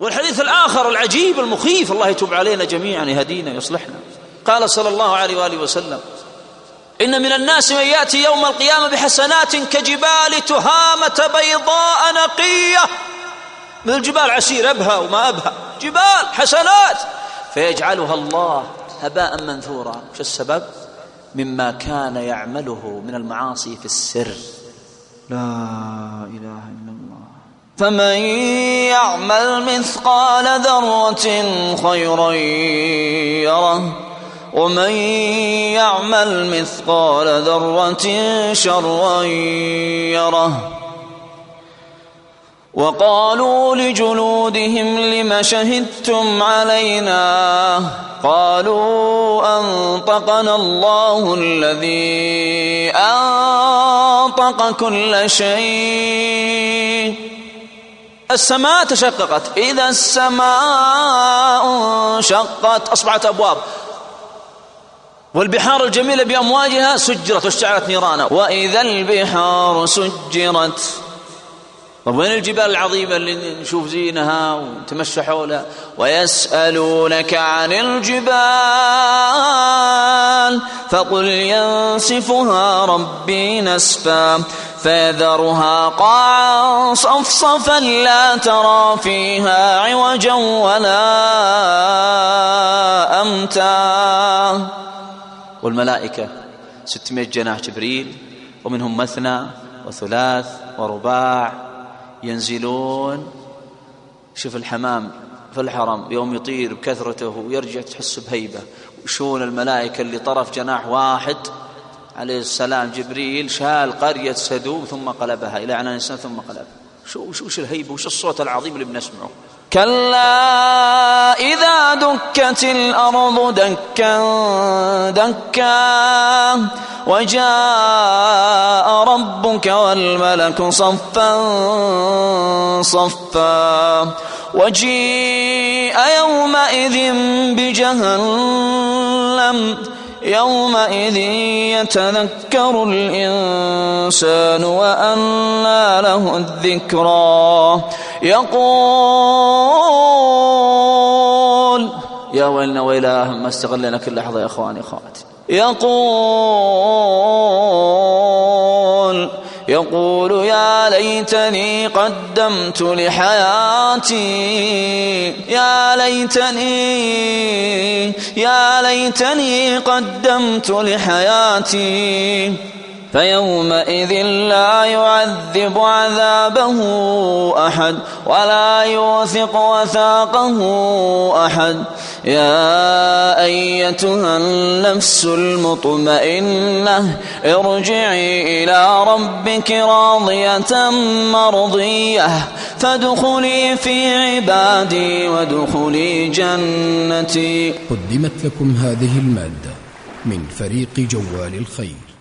والحديث الآخر العجيب المخيف الله يتوب علينا جميعا يهدينا يصلحنا. قال صلى الله عليه وآله وسلم إن من الناس من يأتي يوم القيامة بحسنات كجبال تهامة بيضاء نقية. من الجبال عسير أبهى وما أبهى. جبال حسنات. فيجعلها الله هباء منثورا. شو السبب؟ مما كان يعمله من المعاصي في السر. لا إله إلا الله. فمن يعمل مثقال ذرة خيرا يره ومن يعمل مثقال ذرة شرا يره. وقالوا لجلودهم لم شهدتم علينا؟ قالوا أنطقنا الله الذي أنطق كل شيء. السماء تشققت. إذا السماء انشقت. أصبحت أبواب. والبحار الجميلة بأمواجها سجرت واشتعلت نيرانا. وإذا البحار سجرت. طيب وين الجبال العظيمة اللي نشوف زينها ونتمشى حولها؟ ويسألونك عن الجبال. فقل ينسفها ربي نسفا. فيذرها قاعا صفصفا لا ترى فيها عوجا ولا أمتا. والملائكة ستمائة جناح جبريل ومنهم مثنى وثلاث ورباع ينزلون. شوف الحمام في الحرم يوم يطير بكثرته ويرجع تحس بهيبة. وشون الملائكة اللي طرف جناح واحد عليه السلام جبريل شال قرية سدوم ثم قلبها إلى عنان الإنسان ثم قلبها شو وش الهيبة؟ وش الصوت العظيم اللي بنسمعه؟ كلا إذا دكت الأرض دكا دكا وجاء ربك والملك صفا صفا. وجيء يومئذ بجهنم. يومئذ يتذكر الإنسان وأنى له الذكرى. يقول يا ويلنا ويلاه ما استغلنا كل لحظة يا أخواني أخواتي يقول يقول يا ليتني قدمت لحياتي يا ليتني يا ليتني قدمت لحياتي. فيومئذ لا يعذب عذابه أحد ولا يوثق وثاقه أحد. يا أيتها النفس المطمئنة ارجعي إلى ربك راضية مرضية. فادخلي في عبادي وادخلي جنتي. قدمت لكم هذه المادة من فريق جوال الخير.